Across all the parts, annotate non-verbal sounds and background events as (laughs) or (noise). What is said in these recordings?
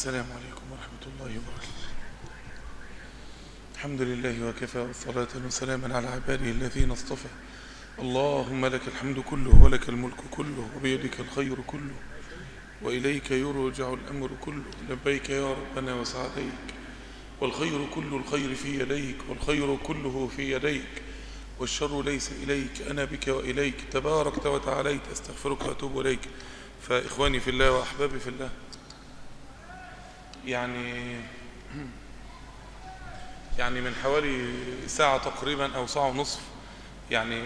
السلام عليكم ورحمة الله وبركاته. الحمد لله وكفى والصلاة وسلاما على عباده الذين اصطفى. اللهم لك الحمد كله ولك الملك كله وبيدك الخير كله وإليك يرجع الأمر كله. لبيك يا ربنا وسعديك. والخير كل الخير في يديك والخير كله في يديك. والشر ليس إليك أنا بك وإليك. تباركت وتعاليت أستغفرك وأتوب إليك. فإخواني في الله وأحبابي في الله. يعني يعني من حوالي ساعة تقريبا أو ساعة ونصف يعني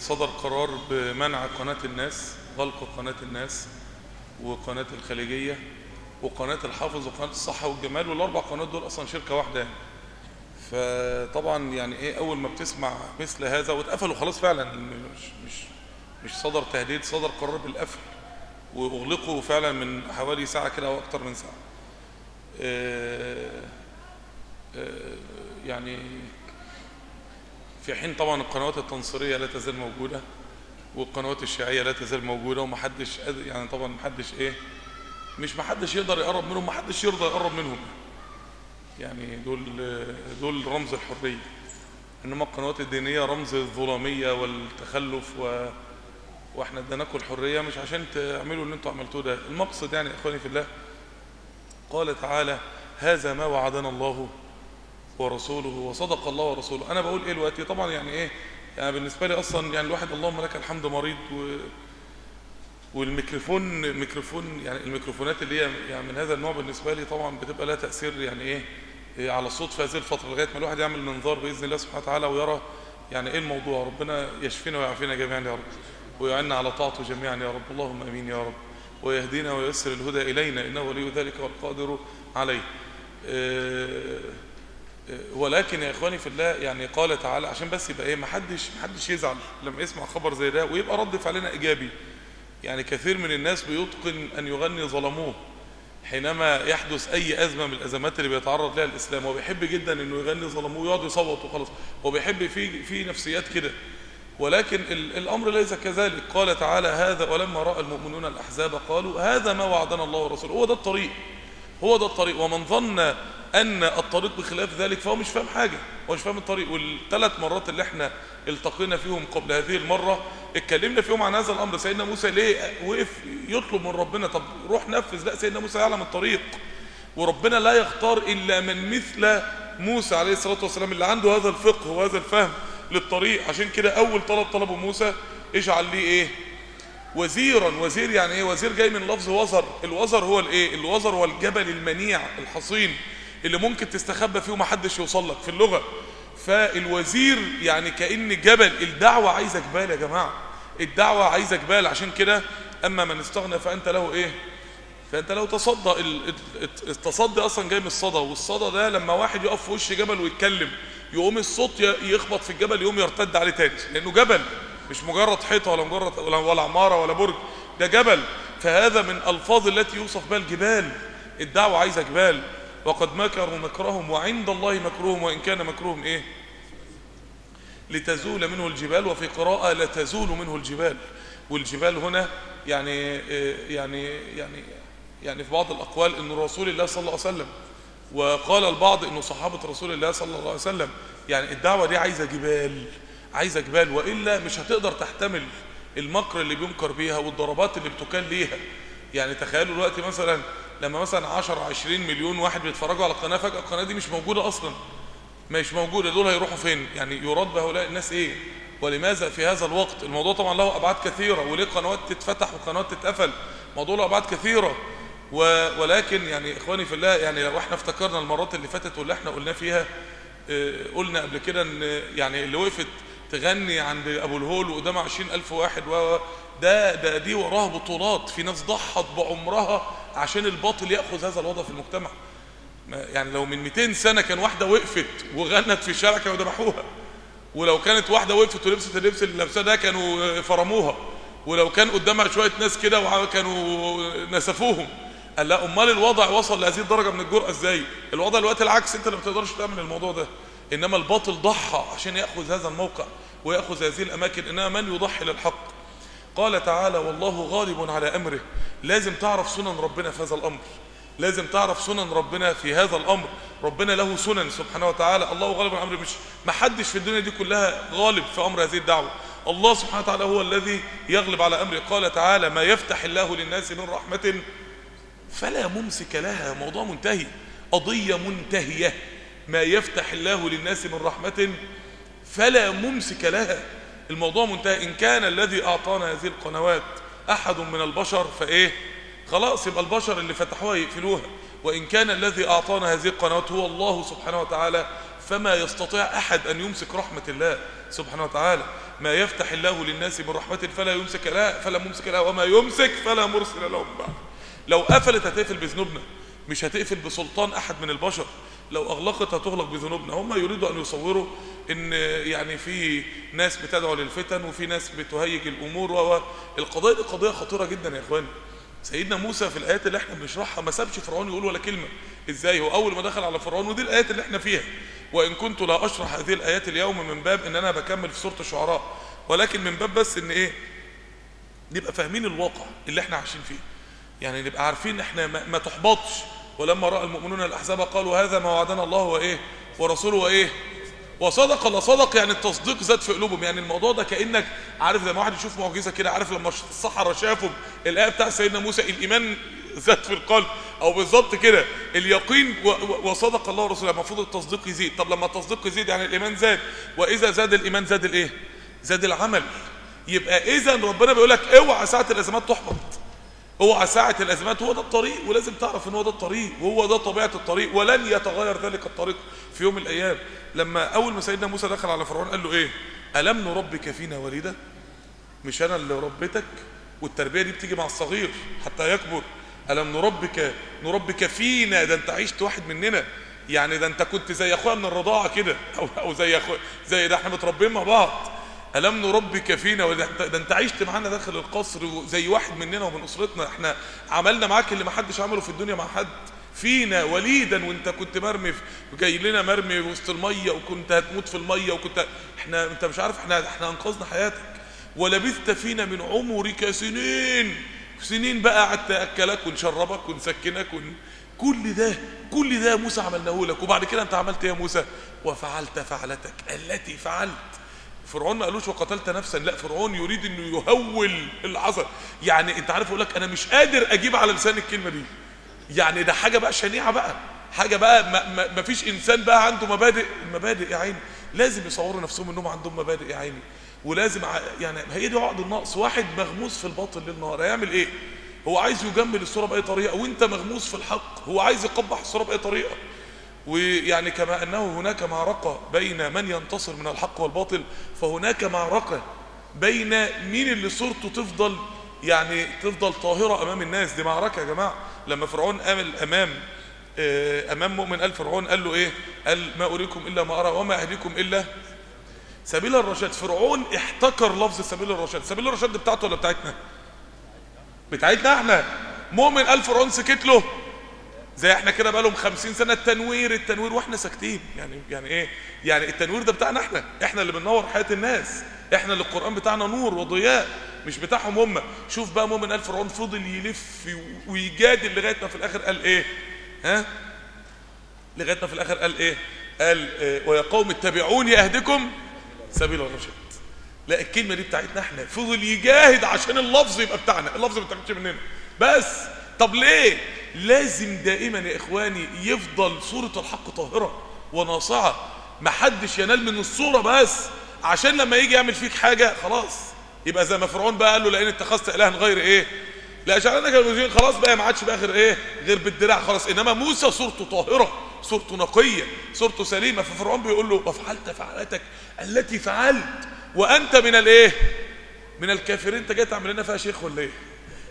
صدر قرار بمنع قناة الناس غلق قناة الناس وقناة الخليجية وقناة الحافظ وقناة الصحة والجمال والأربع قنوات دول أصلا شركة واحدة يعني. فطبعا يعني إيه أول ما بتسمع مثل هذا واتقفلوا خلاص فعلا مش مش مش صدر تهديد صدر قرار بالقفل وأغلقوا فعلا من حوالي ساعة كده أو أكتر من ساعة. آه آه يعني في حين طبعا القنوات التنصيرية لا تزال موجودة والقنوات الشيعية لا تزال موجودة ومحدش يعني طبعا محدش إيه مش محدش يقدر يقرب منهم محدش يرضى يقرب منهم. يعني دول دول رمز الحرية. إنما القنوات الدينية رمز الظلامية والتخلف و وإحنا اديناكم الحرية مش عشان تعملوا اللي أنتوا عملتوه ده. المقصد يعني إخواني في الله قال تعالى هذا ما وعدنا الله ورسوله وصدق الله ورسوله. أنا بقول إيه دلوقتي؟ طبعا يعني إيه؟ يعني بالنسبة لي أصلا يعني الواحد اللهم لك الحمد مريض و والميكروفون ميكروفون يعني الميكروفونات اللي هي يعني من هذا النوع بالنسبة لي طبعا بتبقى لها تأثير يعني إيه, إيه على الصوت في هذه الفترة لغاية ما الواحد يعمل منظار بإذن الله سبحانه وتعالى ويرى يعني إيه الموضوع. ربنا يشفينا ويعافينا جميعا يا رب ويعنا على طاعته جميعا يا رب. اللهم آمين يا رب. ويهدينا وييسر الهدى إلينا إنه ولي ذلك والقادر عليه. إيه ولكن يا إخواني في الله يعني قال تعالى عشان بس يبقى إيه ما حدش ما حدش يزعل لما يسمع خبر زي ده ويبقى رد فعلنا إيجابي. يعني كثير من الناس بيتقن أن يغني ظلموه حينما يحدث أي أزمة من الأزمات اللي بيتعرض لها الإسلام. وبيحب جدا إنه يغني ظلموه ويقعد يصوت وخلاص. وبيحب في في نفسيات كده. ولكن الأمر ليس كذلك. قال تعالى هذا ولما رأى المؤمنون الأحزاب قالوا هذا ما وعدنا الله ورسوله. هو ده الطريق. هو ده الطريق. ومن ظن أن الطريق بخلاف ذلك فهو مش فاهم حاجة. هو مش فاهم الطريق. والثلاث مرات اللي إحنا التقينا فيهم قبل هذه المرة اتكلمنا فيهم عن هذا الأمر. سيدنا موسى ليه وقف يطلب من ربنا؟ طب روح نفذ. لا سيدنا موسى يعلم الطريق. وربنا لا يختار إلا من مثل موسى عليه الصلاة والسلام اللي عنده هذا الفقه وهذا الفهم. للطريق. عشان كده أول طلب طلبه موسى اجعل لي إيه؟ وزيرا. وزير يعني إيه؟ وزير جاي من لفظ وزر. الوزر هو الإيه؟ الوزر هو الجبل المنيع الحصين اللي ممكن تستخبى فيه ومحدش يوصل لك في اللغة. فالوزير يعني كأن جبل. الدعوة عايزة جبال يا جماعة. الدعوة عايزة جبال. عشان كده أما من استغنى فأنت له إيه؟ فأنت له تصدى. التصدي أصلا جاي من الصدى. والصدى ده لما واحد يقف في وش جبل ويتكلم يقوم الصوت يخبط في الجبل يقوم يرتد عليه تاني لأنه جبل مش مجرد حيطة ولا مجرد ولا, عمارة ولا برج ده جبل. فهذا من ألفاظ التي يوصف بها الجبال. الدعوة عايزة جبال. وقد مكروا مكرهم وعند الله مكرهم وإن كان مكرهم إيه؟ لتزول منه الجبال وفي قراءة لتزول منه الجبال. والجبال هنا يعني يعني يعني يعني في بعض الأقوال أن رسول الله صلى الله عليه وسلم وقال البعض أنه صحابة رسول الله صلى الله عليه وسلم يعني الدعوة دي عايزة جبال عايزة جبال وإلا مش هتقدر تحتمل المكر اللي بينكر بيها والضربات اللي بتكال ليها يعني تخيلوا الوقت مثلا لما مثلا 10 20 مليون واحد بيتفرجوا على القناة فجأة القناة دي مش موجودة أصلا. مش موجودة دول هيروحوا فين؟ يعني يراد بهؤلاء الناس إيه؟ ولماذا في هذا الوقت؟ الموضوع طبعا له أبعاد كثيرة وليه قنوات تتفتح وقنوات تتقفل؟ موضوع له أبعاد كثيرة. ولكن يعني إخواني في الله يعني لو إحنا افتكرنا المرات اللي فاتت واللي إحنا قلنا فيها آه قلنا قبل كده إن يعني اللي وقفت تغني عند أبو الهول وقدام 20000 واحد و ده ده دي وراها بطولات. في ناس ضحت بعمرها عشان الباطل يأخذ هذا الوضع في المجتمع. يعني لو من 200 سنة كان واحدة وقفت وغنت في الشارع كانوا ذبحوها ولو كانت واحدة وقفت ولبست اللبس اللي لابساه ده كانوا فرموها. ولو كان قدامها شوية ناس كده وكانوا نسفوهم. قال لا أمال الوضع وصل لهذه الدرجة من الجرأة إزاي؟ الوضع الوقت العكس أنت اللي ما تقدرش تعمل الموضوع ده. إنما الباطل ضحى عشان يأخذ هذا الموقع ويأخذ هذه الأماكن إنما من يضحي للحق؟ قال تعالى والله غالب على أمره. لازم تعرف سنن ربنا في هذا الأمر. لازم تعرف سنن ربنا في هذا الأمر. ربنا له سنن سبحانه وتعالى. الله غالب الامر مش ما حدش في الدنيا دي كلها غالب في أمر هذه الدعوة. الله سبحانه وتعالى هو الذي يغلب على أمره. قال تعالى ما يفتح الله للناس من رحمة فلا ممسك لها موضوع منتهي. قضية منتهية. ما يفتح الله للناس من رحمة فلا ممسك لها. الموضوع منتهي. إن كان الذي أعطانا هذه القنوات أحد من البشر فإيه؟ خلاص يبقى البشر اللي فتحوها يقفلوها. وإن كان الذي أعطانا هذه القنوات هو الله سبحانه وتعالى فما يستطيع أحد أن يمسك رحمة الله سبحانه وتعالى. ما يفتح الله للناس من رحمة فلا يمسك لها فلا ممسك لها. وما يمسك فلا مرسل له من بعد. لو قفلت هتقفل بذنوبنا مش هتقفل بسلطان أحد من البشر. لو أغلقت هتغلق بذنوبنا. هم يريدوا أن يصوروا إن يعني في ناس بتدعو للفتن وفي ناس بتهيج الأمور والقضايا دي قضية خطيرة جدا يا إخواني. سيدنا موسى في الآيات اللي إحنا بنشرحها ما سابش فرعون يقول ولا كلمة. إزاي؟ هو أول ما دخل على فرعون ودي الآيات اللي إحنا فيها. وإن كنت لا أشرح هذه الآيات اليوم من باب إن أنا بكمل في سورة الشعراء. ولكن من باب بس إن إيه؟ نبقى فاهمين الواقع اللي إحنا عايشين فيه. يعني نبقى عارفين إحنا ما, تحبطش. ولما رأى المؤمنون الأحزاب قالوا هذا ما وعدنا الله وإيه؟ ورسوله وإيه؟ وصدق. الله صدق يعني التصديق زاد في قلوبهم. يعني الموضوع ده كأنك عارف لما واحد يشوف معجزة كده عارف لما الصحراء شافوا الآية بتاع سيدنا موسى الإيمان زاد في القلب. أو بالظبط كده اليقين وصدق الله ورسوله. المفروض التصديق يزيد. طب لما التصديق يزيد يعني الإيمان زاد. وإذا زاد الإيمان زاد الإيه؟ زاد العمل. يبقى اذا ربنا بيقول لك اوعى ساعة الأزمات تحبط. اوعى ساعه الأزمات هو ده الطريق ولازم تعرف إن هو ده الطريق وهو ده طبيعة الطريق ولن يتغير ذلك الطريق في يوم من الأيام. لما أول ما سيدنا موسى دخل على فرعون قال له إيه؟ ألم نربك فينا وليدا مش أنا اللي ربيتك؟ والتربية دي بتيجي مع الصغير حتى يكبر. ألم نربك نربك فينا؟ ده أنت عشت واحد مننا. يعني ده أنت كنت زي أخويا من الرضاعة كده أو أو زي اخويا زي ده إحنا متربيين مع بعض. ألم نربك فينا؟ ده أنت عشت معانا داخل القصر زي واحد مننا ومن أسرتنا. إحنا عملنا معاك اللي ما حدش عمله في الدنيا مع حد. فينا وليدا وأنت كنت مرمي جاي لنا مرمي وسط المية وكنت هتموت في المية وكنت إحنا أنت مش عارف إحنا إحنا أنقذنا حياتك. ولبثت فينا من عمرك سنين. سنين بقى قعدت أكلك ونشربك ونسكنك ون... كل ده كل ده موسى عملناه لك. وبعد كده أنت عملت إيه يا موسى؟ وفعلت فعلتك التي فعلت. فرعون ما قالوش وقتلت نفسا. لا فرعون يريد إنه يهول العصر يعني أنت عارف يقول لك أنا مش قادر أجيب على لسان الكلمة دي. يعني ده حاجة بقى شنيعة بقى. حاجة بقى ما, ما, ما فيش إنسان بقى عنده مبادئ المبادئ يا عيني. لازم يصوروا نفسهم إنهم عندهم مبادئ يا عيني. ولازم يعني هي دي عقد النقص. واحد مغموس في الباطل ليل نهار هيعمل إيه؟ هو عايز يجمل الصورة بأي طريقة وأنت مغموس في الحق. هو عايز يقبح الصورة بأي طريقة. ويعني كما أنه هناك معركه بين من ينتصر من الحق والباطل فهناك معركه بين مين اللي صورته تفضل يعني تفضل طاهرة أمام الناس. دي معركه يا جماعة. لما فرعون قام أمام أمام مؤمن قال فرعون قال له إيه؟ قال ما أريكم إلا ما أرى وما اهديكم إلا سبيل الرشاد. فرعون احتكر لفظ سبيل الرشاد. سبيل الرشاد بتاعته ولا بتاعتنا؟ بتاعتنا إحنا. مؤمن قال فرعون سكت له. زي إحنا كده بقالهم خمسين سنة التنوير التنوير وإحنا ساكتين. يعني يعني إيه؟ يعني التنوير ده بتاعنا إحنا. إحنا اللي بننور حياة الناس. إحنا اللي القرآن بتاعنا نور وضياء مش بتاعهم هم. شوف بقى مؤمن قال فرعون فضل يلف ويجادل لغاية ما في الآخر قال إيه؟ ها؟ لغاية ما في الآخر قال إيه؟ قال إيه ويا قوم اتبعوني أهدكم سبيل الرشاد لا الكلمة دي بتاعتنا إحنا. فضل يجاهد عشان اللفظ يبقى بتاعنا. اللفظ ما بتاخدش مننا. بس طب ليه؟ لازم دائما يا إخواني يفضل صورة الحق طاهرة وناصعة محدش ينال من الصورة بس. عشان لما يجي يعمل فيك حاجة خلاص. يبقى زي ما فرعون بقى قال له لأن اتخذت الها غير إيه؟ لا جعلناك المسلمين خلاص بقى ما عادش بقى غير إيه؟ غير بالدراع خلاص. إنما موسى صورته طاهرة صورته نقية صورته سليمة. ففرعون بيقول له وفعلت فعلتك التي فعلت وأنت من الإيه؟ من الكافرين. أنت جاي تعمل لنا فيها شيخ ولا إيه؟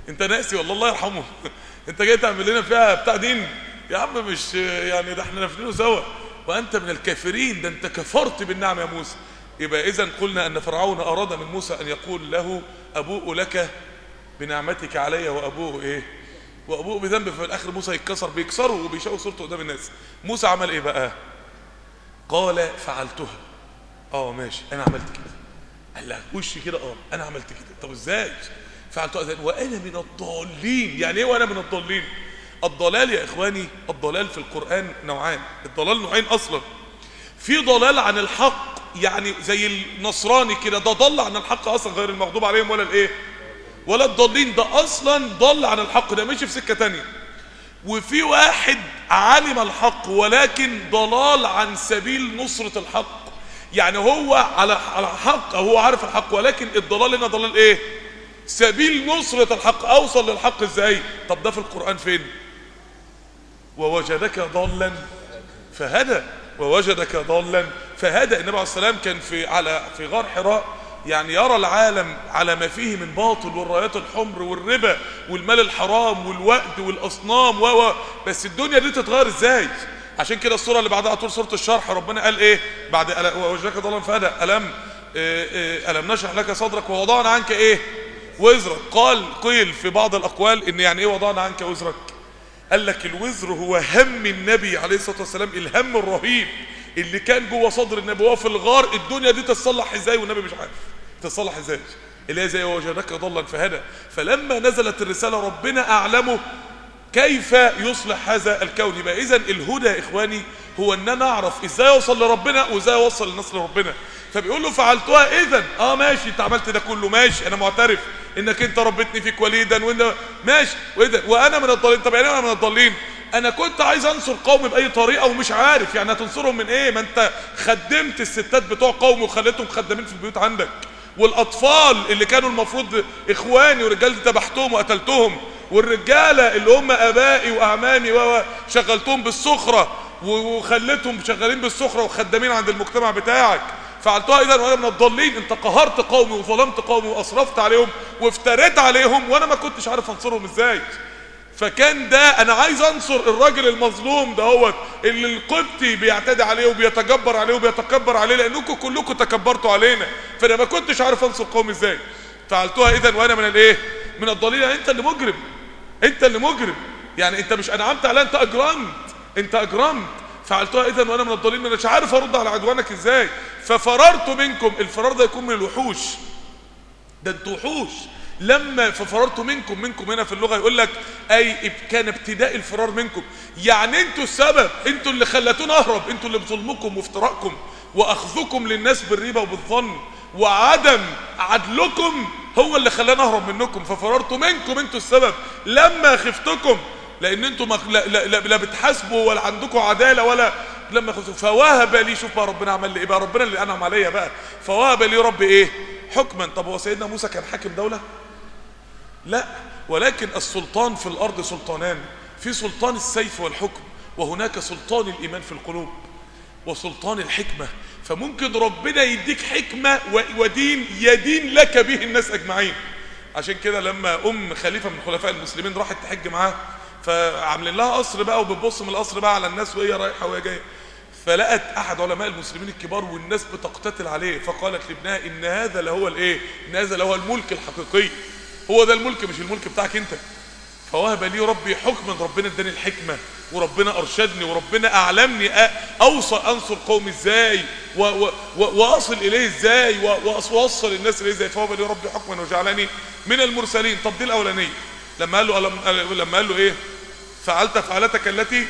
أنت ناسي والله الله يرحمه. (laughs) انت جاي تعمل لنا فيها بتاع دين. يا عم مش يعني ده إحنا نافلينه سوا. وانت من الكافرين ده انت كفرت بالنعم يا موسى. يبقى إذا قلنا أن فرعون أراد من موسى أن يقول له أبوء لك بنعمتك علي وأبوء إيه؟ وأبوء بذنب ففي الآخر موسى يتكسر بيكسره وبيشوه صورته قدام الناس. موسى عمل إيه بقى؟ قال فعلتها. آه ماشي أنا عملت كده. قال لها وش كده؟ آه أنا عملت كده. طب إزاي؟ إزاي وأنا من الضالين. يعني إيه وأنا من الضالين؟ الضلال يا إخواني الضلال في القرآن نوعان. الضلال نوعين أصلا. في ضلال عن الحق يعني زي النصراني كده ده ضل عن الحق أصلا غير المغضوب عليهم ولا الإيه؟ ولا الضالين. ده أصلا ضل عن الحق ده ماشي في سكة تانية. وفي واحد علم الحق ولكن ضلال عن سبيل نصرة الحق. يعني هو على على حق هو عارف الحق ولكن الضلال هنا ضلال إيه؟ سبيل نصرة الحق أوصل للحق إزاي؟ طب ده في القرآن فين؟ ووجدك ضالا فهدى. ووجدك ضالا فهدى. النبي عليه السلام كان في على في غار حراء. يعني يرى العالم على ما فيه من باطل والرايات الحمر والربا والمال الحرام والوقت والأصنام و بس الدنيا دي تتغير إزاي؟ عشان كده السورة اللي بعدها طول سورة الشرح ربنا قال إيه؟ بعد ووجدك ضالا فهدى. ألم إيه إيه ألم نشرح لك صدرك ووضعنا عنك إيه؟ وزرك. قال قيل في بعض الأقوال إن يعني إيه وضعنا عنك وزرك؟ قال لك الوزر هو هم النبي عليه الصلاة والسلام الهم الرهيب اللي كان جوه صدر النبي وهو في الغار الدنيا دي تتصلح إزاي والنبي مش عارف؟ تتصلح إزاي؟ اللي هي زي وجدك ضلا فهدى. فلما نزلت الرسالة ربنا أعلمه كيف يصلح هذا الكون. يبقى اذا الهدى يا إخواني هو ان أنا اعرف إزاي اوصل لربنا وإزاي اوصل الناس لربنا. فبيقول له فعلتها اذا آه ماشي. أنت عملت ده كله. ماشي. أنا معترف إنك أنت ربيتني فيك وليدا وانت ماشي. واذا وأنا من الضالين. طب يعني أنا من الضالين؟ أنا كنت عايز أنصر قومي بأي طريقة ومش عارف. يعني هتنصرهم من إيه؟ ما أنت خدمت الستات بتوع قومي وخليتهم خدامين في البيوت عندك. والأطفال اللي كانوا المفروض إخواني ورجالتي ذبحتهم وقتلتهم. والرجالة اللي هم آبائي وأعمامي و شغلتهم بالسخره وخليتهم شغالين بالسخره وخدامين عند المجتمع بتاعك. فعلتها اذا وأنا من الضالين انت قهرت قومي وظلمت قومي وأسرفت عليهم وافتريت عليهم وأنا ما كنتش عارف أنصرهم إزاي. فكان ده أنا عايز أنصر الراجل المظلوم دهوت اللي القبطي بيعتدي عليه وبيتجبر عليه وبيتكبر عليه لأنكم كلكم تكبرتوا علينا. فأنا ما كنتش عارف أنصر قومي إزاي. فعلتها اذا وأنا من الإيه؟ من الضالين. يعني أنت اللي مجرم. أنت اللي مجرم. يعني أنت مش أنعمت عليها أنت أجرمت. أنت أجرمت. فعلتها اذا وأنا من الضالين. أنا مش عارف أرد على عدوانك إزاي. ففررت منكم الفرار ده يكون من الوحوش. ده أنتوا وحوش. لما ففررت منكم منكم هنا في اللغة يقول لك أي كان ابتداء الفرار منكم. يعني أنتوا السبب أنتوا اللي خلتونا أهرب أنتوا اللي بظلمكم وافتراءكم وأخذكم للناس بالريبة وبالظن وعدم عدلكم هو اللي خلانا أهرب منكم. ففررت منكم أنتوا السبب. لما خفتكم لأن أنتوا. لا, لا, لا, بتحاسبوا ولا عندكم عدالة ولا لما خفتوا فوهب لي شوف بقى ربنا عمل لي إيه بقى ربنا اللي أنعم عليا بقى. فوهب لي رب إيه؟ حكما. طب هو سيدنا موسى كان حاكم دولة؟ لا. ولكن السلطان في الأرض سلطانان. في سلطان السيف والحكم وهناك سلطان الإيمان في القلوب وسلطان الحكمة. فممكن ربنا يديك حكمة ودين يدين لك به الناس أجمعين. عشان كده لما أم خليفة من خلفاء المسلمين راحت تحج معاه فعاملين لها قصر بقى وبتبص من القصر بقى على الناس وهي رايحة وهي جاية. فلقت أحد علماء المسلمين الكبار والناس بتقتتل عليه فقالت لابنها إن هذا لهو الإيه؟ إن هذا لهو الملك الحقيقي. هو ده الملك مش الملك بتاعك أنت. فوهب لي ربي حكما ربنا اداني الحكمة وربنا أرشدني وربنا أعلمني اوصل أنصر قومي إزاي وأصل إليه إزاي وأوصل الناس إليه إزاي. فوهب لي ربي حكما وجعلني من المرسلين. طب دي الأولانية. لما قال له لما قال له إيه؟ فعلت فعلتك التي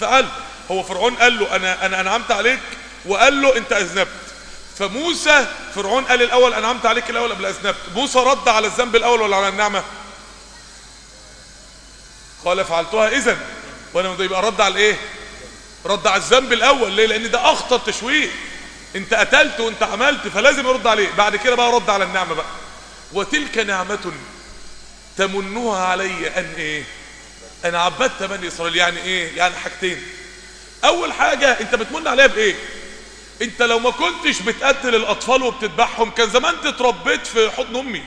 فعلت. هو فرعون قال له أنا أنا انعمت عليك. وقال له أنت أذنبت. فموسى فرعون قال الأول انعمت عليك الأول قبل أذنبت. موسى رد على الذنب الأول ولا على النعمة؟ قال فعلتها اذا وأنا يبقى رد على الإيه؟ رد على الذنب الأول. ليه؟ لأن ده أخطر تشويه. أنت قتلت وأنت عملت فلازم يرد عليه. بعد كده بقى رد على النعمة بقى. وتلك نعمة تمنها علي أن إيه؟ أنا عبدت بني إسرائيل. يعني إيه؟ يعني حاجتين. أول حاجة أنت بتمن عليها بإيه؟ أنت لو ما كنتش بتقتل الأطفال وبتذبحهم كان زمان اتربيت في حضن أمي.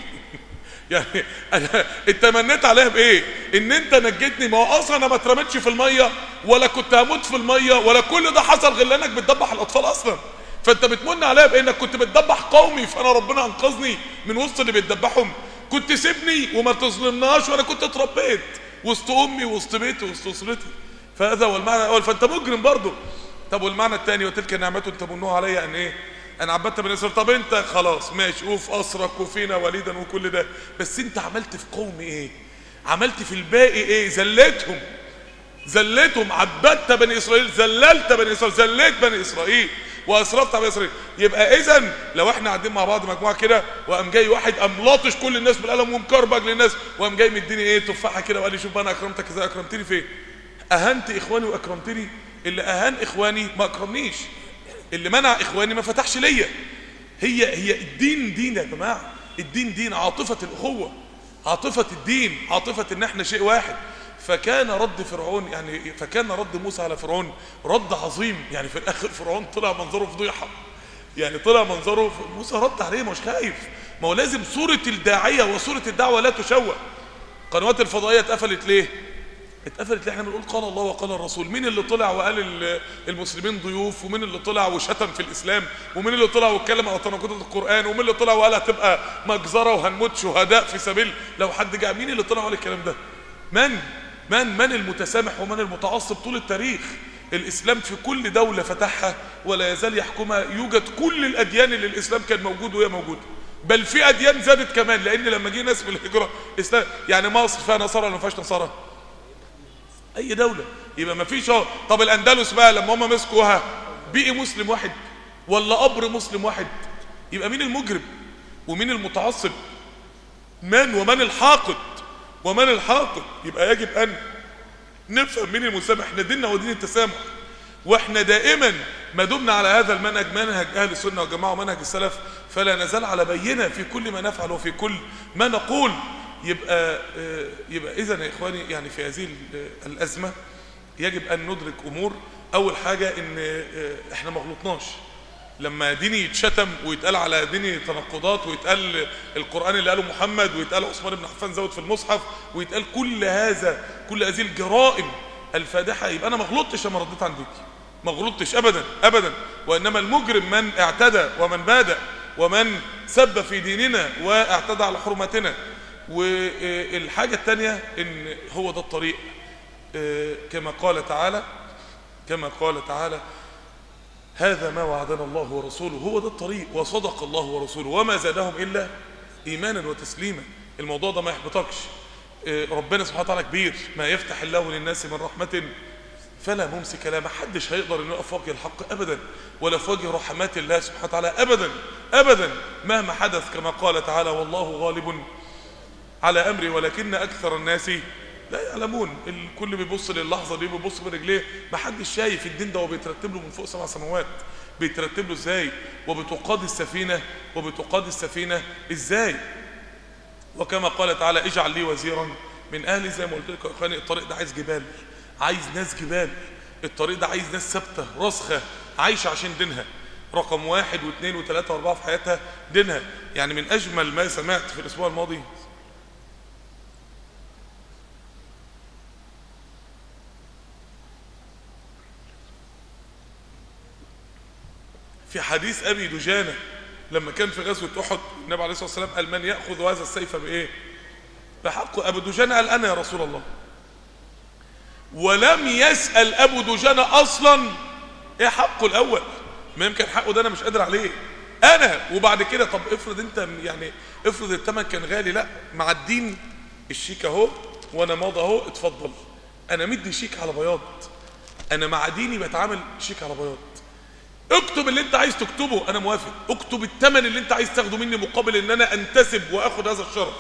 (laughs) يعني أنا (laughs) أنت منيت عليها بإيه؟ إن أنت نجيتني. ما هو أصلا أنا ما اترميتش في المية ولا كنت هموت في المية ولا كل ده حصل غير لأنك بتدبح الأطفال أصلا. فأنت بتمن عليها بإنك كنت بتدبح قومي فأنا ربنا أنقذني من وسط اللي بيتدبحهم كنت سيبني وما تظلمناش وأنا كنت اتربيت وسط أمي وسط بيتي وسط أسرتي. فهذا هو المعنى الأول. فأنت مجرم برضه طب والمعنى الثاني وتلك نعمه تمنوها علي إن إيه؟ أنا عبدت بني إسرائيل. طب أنت خلاص ماشي. وفي قصرك وفينا وليدا وكل ده. بس أنت عملت في قوم إيه؟ عملت في الباقي إيه؟ زلتهم. زلتهم. عبدت بني إسرائيل. زللت بني إسرائيل. زليت بني إسرائيل. وأسرفت على بني إسرائيل. يبقى اذا لو إحنا قاعدين مع بعض مجموعة كده وقام جاي واحد قام لاطش كل الناس بالقلم ومكربج للناس وقام جاي مديني إيه؟ تفاحة كده وقال لي شوف أنا أكرمتك إزاي؟ أكرمتني فين أهنت إخواني وأكرمتني اللي أهان إخواني ما أكرمنيش اللي منع إخواني ما فتحش ليا. هي هي الدين دين يا جماعة الدين دين عاطفة الأخوة عاطفة الدين عاطفة إن إحنا شيء واحد. فكان رد فرعون يعني فكان رد موسى على فرعون رد عظيم. يعني في الآخر فرعون طلع منظره فضيحه يعني طلع منظره موسى رد عليه مش خايف. ما هو لازم صورة الداعية وصورة الدعوة لا تشوه. قنوات الفضائية اتقفلت ليه؟ اتقفلت ليه إحنا بنقول قال الله وقال الرسول. مين اللي طلع وقال ال- المسلمين ضيوف؟ ومين اللي طلع وشتم في الإسلام؟ ومين اللي طلع واتكلم على تناقضات القرآن؟ ومين اللي طلع وقال هتبقى مجزرة وهنموت شهداء في سبيل؟ لو حد جاء مين اللي طلع وقال الكلام ده؟ من؟ من؟ من المتسامح ومن المتعصب طول التاريخ؟ الإسلام في كل دولة فتحها ولا يزال يحكمها يوجد كل الأديان اللي الإسلام كان موجود وهي موجودة. بل في أديان زادت كمان لأن لما جه ناس من الهجره اسلام يعني مصر فيها نصارى ولا ما فيهاش نصارى؟ أي دولة. يبقى ما فيش أهو. طب الأندلس بقى لما هم مسكوها بقي مسلم واحد ولا قبر مسلم واحد؟ يبقى مين المجرم؟ ومين المتعصب؟ من ومن الحاقد؟ ومن الحاقد؟ يبقى يجب أن نفهم مين المسامح. إحنا ديننا هو دين التسامح. وإحنا دائما ما دمنا على هذا المنهج منهج أهل السنة والجماعة ومنهج السلف. فلا نزال على بينة في كل ما نفعل وفي كل ما نقول. يبقى آه، يبقى اذا يا إخواني يعني في هذه ال- الأزمة يجب أن ندرك أمور. أول حاجة إن آه، إحنا ما غلطناش. لما ديني يتشتم ويتقال على ديني تناقضات ويتقال القرآن اللي قاله محمد ويتقال عثمان بن عفان زود في المصحف ويتقال كل هذا كل هذه الجرائم الفادحة يبقى أنا ما غلطتش لما رديت عن ديني. ما غلطتش أبدا أبدا. وإنما المجرم من اعتدى ومن بادأ ومن سب في ديننا واعتدى على حرمتنا والحاجة الثانية إن هو ده الطريق آه، كما قال تعالى كما قال تعالى هذا ما وعدنا الله ورسوله هو ده الطريق وصدق الله ورسوله وما زادهم إلا إيمانا وتسليما. الموضوع ده ما يحبطكش إيه، ربنا سبحانه وتعالى كبير ما يفتح الله للناس من رحمة فلا ممسك لا ما حدش هيقدر إنه يقف وجه الحق ابدا ولا في وجه رحمات الله سبحانه وتعالى ابدا ابدا مهما حدث كما قال تعالى والله غالب على أمري ولكن أكثر الناس لا يعلمون. الكل بيبص للحظة دي بيبص برجليه ما حدش شايف الدين ده وبيترتب له من فوق سبع سماوات. بيترتب له إزاي؟ وبتقاد السفينة وبتقاد السفينة إزاي؟ وكما قال تعالى اجعل لي وزيرا من أهلي زي ما قلت لكم يا إخواني الطريق ده عايز جبال عايز ناس جبال. الطريق ده عايز ناس ثابتة راسخة عايشة عشان دينها. رقم واحد واثنين وثلاثة وأربعة في حياتها دينها. يعني من أجمل ما سمعت في الأسبوع الماضي في حديث أبي دجانة لما كان في غزوة أحد النبي عليه الصلاة والسلام قال من يأخذ هذا السيف بإيه؟ بحقه. أبو دجانة قال أنا يا رسول الله. ولم يسأل أبو دجانة أصلا. إيه حقه الأول؟ ما يمكن حقه ده أنا مش قادر عليه. أنا وبعد كده طب افرض أنت يعني افرض الثمن كان غالي. لا مع الدين الشيك أهو وأنا ماضي أهو اتفضل. أنا مدي شيك على بياض. أنا مع ديني بتعامل شيك على بياض. اكتب اللي انت عايز تكتبه أنا موافق. اكتب الثمن اللي انت عايز تاخده مني مقابل ان أنا انتسب واخد هذا الشرف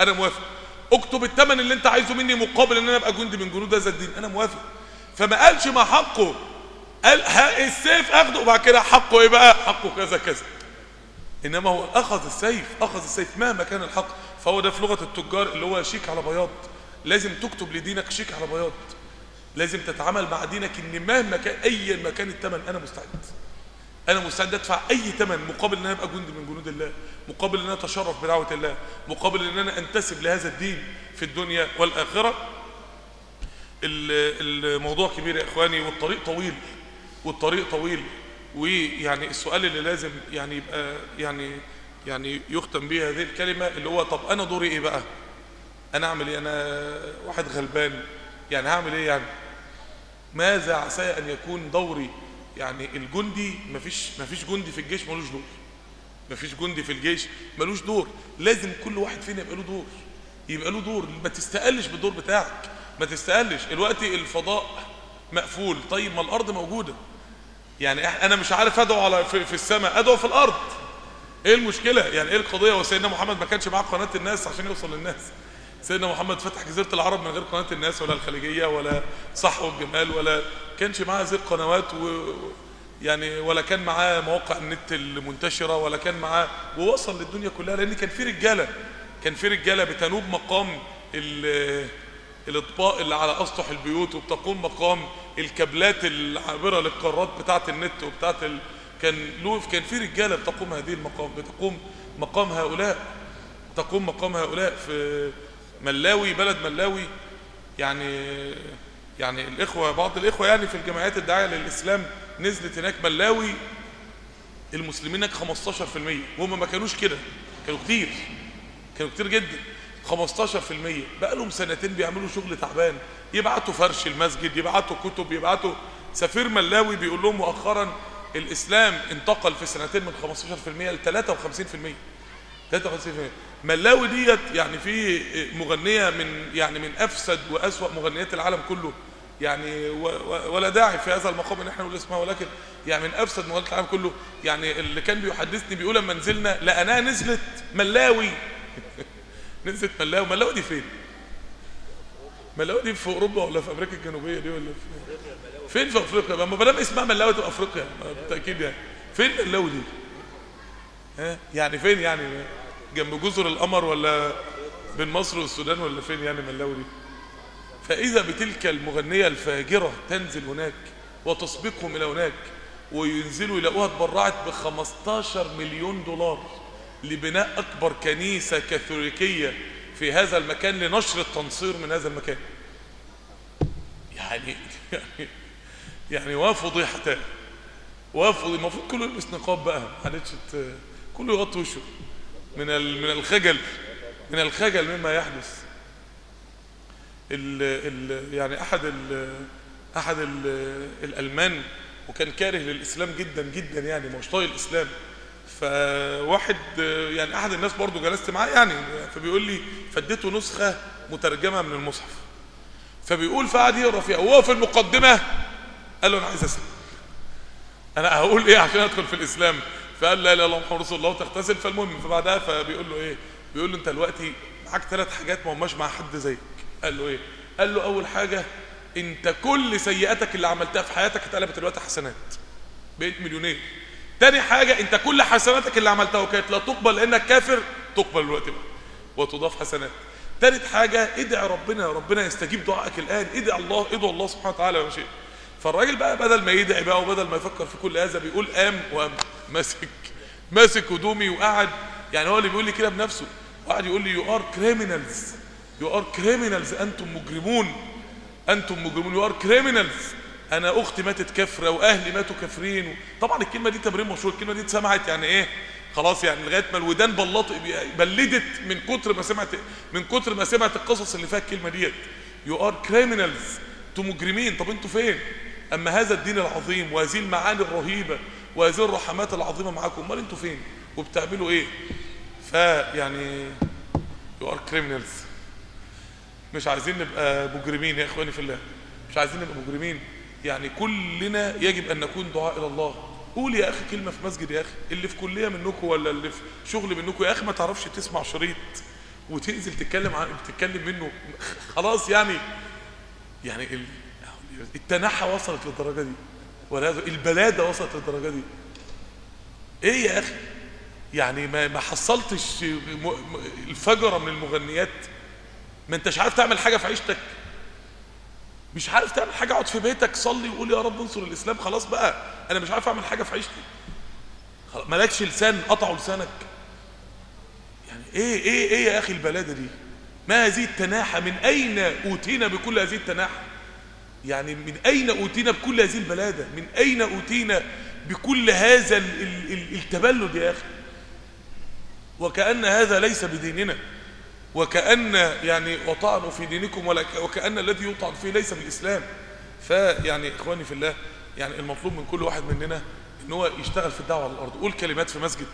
أنا موافق. اكتب الثمن اللي انت عايزه مني مقابل ان أنا ابقى جندي من جنود هذا الدين. أنا موافق. فما قالش ما حقه. قال ها السيف اخده وبعد كده حقه إيه بقى؟ حقه كذا كذا. إنما هو أخذ السيف أخذ السيف مهما كان الحق. فهو ده في لغة التجار اللي هو شيك على بياض. لازم تكتب لدينك شيك على بياض. لازم تتعامل مع دينك إن مهما كان ايا ما كان الثمن أنا مستعد. أنا مستعد أدفع أي ثمن مقابل إن أنا أبقى جندي من جنود الله مقابل إن أنا أتشرف بدعوة الله مقابل إن أنا أنتسب لهذا الدين في الدنيا والآخرة. ال- الموضوع كبير يا إخواني والطريق طويل والطريق طويل. ويعني السؤال اللي لازم يعني يبقى يعني يعني يختم به هذه الكلمة اللي هو طب أنا دوري إيه بقى؟ أنا أعمل إيه؟ أنا واحد غلبان. يعني هعمل إيه يعني؟ ماذا عسى ان يكون دوري يعني الجندي مفيش مفيش جندي في الجيش ملوش دور. مفيش جندي في الجيش ملوش دور. لازم كل واحد فينا يبقى له دور. يبقى له دور. ما تستقلش بالدور بتاعك. ما تستقلش. الوقت الفضاء مقفول. طيب ما الأرض موجودة. يعني أنا مش عارف أدعو على في, في السماء. أدعو في الأرض. إيه المشكلة؟ يعني إيه القضية؟ وسيدنا محمد ما كانش معاه قناة الناس عشان يوصل للناس. سيدنا محمد فتح جزيرة العرب من غير قناة الناس ولا الخليجية ولا صحو الجمال ولا كانش معاه هذه القنوات و يعني ولا كان معاه مواقع النت المنتشرة ولا كان معاه ووصل للدنيا كلها لأن كان في رجالة كان في رجالة بتنوب مقام الإطباق اللي على أسطح البيوت وبتقوم مقام الكابلات العابرة للقارات بتاعة النت وبتاعة ال... كان له كان في رجالة بتقوم هذه المقام بتقوم مقام هؤلاء تقوم مقام هؤلاء في ملاوي بلد ملاوي. يعني يعني الإخوة بعض الإخوة يعني في الجمعيات الداعية للإسلام نزلت هناك ملاوي المسلمين هناك 15% وهم ما كانوش كده كانوا كتير كانوا كتير جدا. 15% بقى لهم سنتين بيعملوا شغل تعبان. يبعتوا فرش المسجد يبعتوا كتب يبعتوا سفير ملاوي بيقول لهم مؤخرا الإسلام انتقل في سنتين من 15% ل 53% 53% ملاوي ديت يعني في مغنية من يعني من أفسد وأسوأ مغنيات العالم كله. يعني ولا داعي في هذا المقام إن إحنا نقول اسمها ولكن يعني من أفسد مغنيات العالم كله. يعني اللي كان بيحدثني بيقول لما نزلنا لقناها نزلت ملاوي. (laughs) نزلت ملاوي. ملاوي دي فين؟ ملاوي دي في أوروبا ولا في أمريكا الجنوبية دي ولا في فين؟ في أفريقيا. ما دام اسمها ملاوي تبقى أفريقيا بالتأكيد يعني. فين ملاوي دي؟ ها؟ يعني فين يعني؟ جنب جزر القمر ولا بين مصر والسودان ولا فين يعني ملاوي دي؟ فإذا بتلك المغنية الفاجرة تنزل هناك وتسبقهم إلى هناك وينزلوا يلاقوها اتبرعت ب 15 مليون دولار لبناء أكبر كنيسة كاثوليكية في هذا المكان لنشر التنصير من هذا المكان. يعني (laughs) يعني يعني وفضيحتان وفض المفروض كله يلبس نقاب بقى. عادتش كله يغطي وشه. من من الخجل من الخجل مما يحدث. ال ال يعني أحد ال أحد ال الألمان وكان كاره للإسلام جدا جدا يعني مش طايق الإسلام. فواحد يعني أحد الناس برضو جلست معاه يعني فبيقول لي فديته نسخة مترجمة من المصحف. فبيقول فقعد يقرأ فيها وهو في المقدمة قال له أنا عايز اسلم أنا هقول إيه عشان أدخل في الإسلام؟ فقال لا الا الله محمد رسول الله وتغتسل. فالمهم فبعدها فبيقول له إيه؟ بيقول له أنت دلوقتي معاك ثلاث حاجات ما هماش مع حد زيك. قال له إيه؟ قال له أول حاجة أنت كل سيئاتك اللي عملتها في حياتك اتقلبت دلوقتي حسنات. بقيت مليونير. تاني حاجة أنت كل حسناتك اللي عملتها وكانت لا تقبل لانك كافر تقبل دلوقتي بقى وتضاف حسنات. تالت حاجة ادعي ربنا ربنا يستجيب دعائك الآن. ادعي الله ادعو الله سبحانه وتعالى يا شيء فالراجل بقى بدل ما يدعي بقى وبدل ما يفكر في كل هذا بيقول قام وقام. ماسك ماسك هدومي وقعد. يعني هو اللي بيقول لي كده بنفسه. وقعد يقول لي you are criminals you are criminals أنتم مجرمون. أنتم مجرمون. you are criminals أنا أختي ماتت كافره وأهلي ماتوا كافرين. طبعا الكلمة دي تمرين مشهور. الكلمة دي اتسمعت يعني إيه؟ خلاص يعني لغاية ما الودان بلط بلدت من كتر ما سمعت من كتر ما سمعت القصص اللي فيها الكلمة ديت. you are criminals أنتم مجرمين. طب أنتوا فين؟ أما هذا الدين العظيم وهذه المعاني الرهيبة وهذه الرحمات العظيمة معاكم أمال أنتوا فين؟ وبتعملوا إيه؟ فيعني you are criminals مش عايزين نبقى مجرمين يا إخواني في الله. مش عايزين نبقى مجرمين. يعني كلنا يجب أن نكون دعاة إلى الله. قول يا أخي كلمة في مسجد يا أخي. اللي في كلية منكم ولا اللي في شغل منكم يا أخي ما تعرفش تسمع شريط وتنزل تتكلم عن تتكلم منه. خلاص يعني. يعني التنحى وصلت للدرجة دي ولا البلاده وصلت للدرجة دي. إيه يا أخي؟ يعني ما ما حصلتش الفجرة من المغنيات. ما أنتش عارف تعمل حاجة في عيشتك. مش عارف تعمل حاجة أقعد في بيتك صلي وقول يا رب انصر الإسلام. خلاص بقى أنا مش عارف أعمل حاجة في عيشتي. مالكش لسان قطعوا لسانك. يعني إيه إيه إيه يا أخي البلادة دي؟ ما هذه التناحه من أين أوتينا بكل هذه التناحه يعني من أين أوتينا بكل هذه البلادة؟ من أين أوتينا بكل هذا ال ال ال التبلد يا أخي؟ وكأن هذا ليس بديننا. وكأن يعني وطعنوا في دينكم وكأن الذي يطعن فيه ليس بالإسلام. فيعني إخواني في الله يعني المطلوب من كل واحد مننا إن هو يشتغل في الدعوة على الأرض. قول كلمات في مسجد.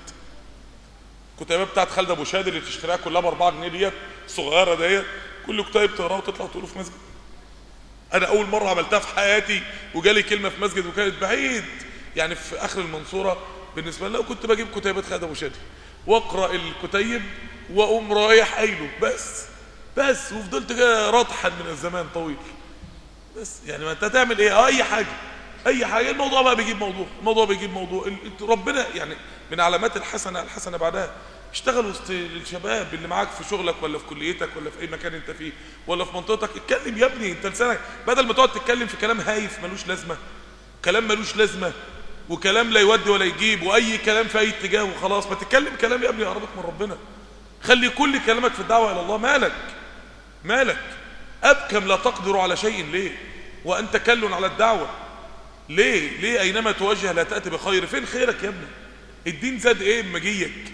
الكتيبات بتاعت خالد أبو شادي اللي تشتريها كلها ب 4 جنيه ديت صغيرة ديت. كل كتيب تقراه وتطلع تقوله في مسجد. أنا أول مرة عملتها في حياتي وجالي كلمة في مسجد وكانت بعيد. يعني في آخر المنصورة بالنسبة لي كنت بجيب كتيبات خالد ابو شادي وأقرأ الكتيب وأقوم رايح قايله. بس بس وفضلت رطحا من الزمان طويل. بس يعني ما أنت تعمل إيه؟ أي حاجة أي حاجة. الموضوع بقى بيجيب موضوع الموضوع بيجيب موضوع. ربنا يعني من علامات الحسنة الحسنة بعدها. اشتغل وسط الشباب اللي معاك في شغلك ولا في كليتك ولا في أي مكان أنت فيه ولا في منطقتك. اتكلم يا ابني أنت لسانك بدل ما تقعد تتكلم في كلام هايف ملوش لازمة كلام ملوش لازمة وكلام لا يودي ولا يجيب وأي كلام في أي اتجاه وخلاص. ما تتكلم كلام يا ابني يقربك من ربنا. خلي كل كلامك في الدعوة إلى الله. مالك؟ مالك؟ أبكم لا تقدر على شيء. ليه؟ وأنت كل على الدعوة. ليه؟ ليه أينما توجه لا تأتي بخير؟ فين خيرك يا ابني؟ الدين زاد إيه؟ بمجيك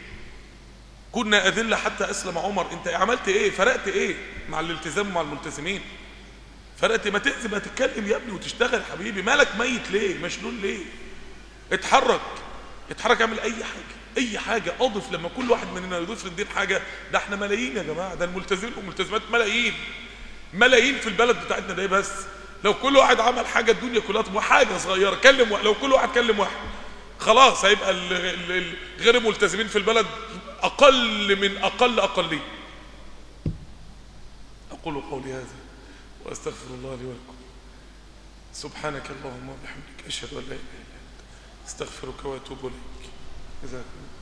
كنا أذلة حتى أسلم عمر. أنت عملت إيه؟ فرقت إيه مع الالتزام ومع الملتزمين؟ فرقت ما تنزل ما تتكلم يا ابني وتشتغل حبيبي. مالك ميت ليه؟ مشلول ليه؟ اتحرك. اتحرك اعمل أي حاجة. أي حاجة. أضف لما كل واحد مننا يضيف للدين حاجة. ده إحنا ملايين يا جماعة. ده الملتزمين والملتزمات ملايين. ملايين في البلد بتاعتنا ده بس. لو كل واحد عمل حاجة الدنيا كلها تبقى حاجة صغيرة. كلم واحد. لو كل واحد كلم واحد. خلاص هيبقى غير الملتزمين في البلد أقل من أقل اقليه أقول قولي هذا وأستغفر الله لي ولكم. سبحانك اللهم وبحمدك أشهد أن لا إله إلا أنت. أستغفرك وأتوب إليك. جزاكم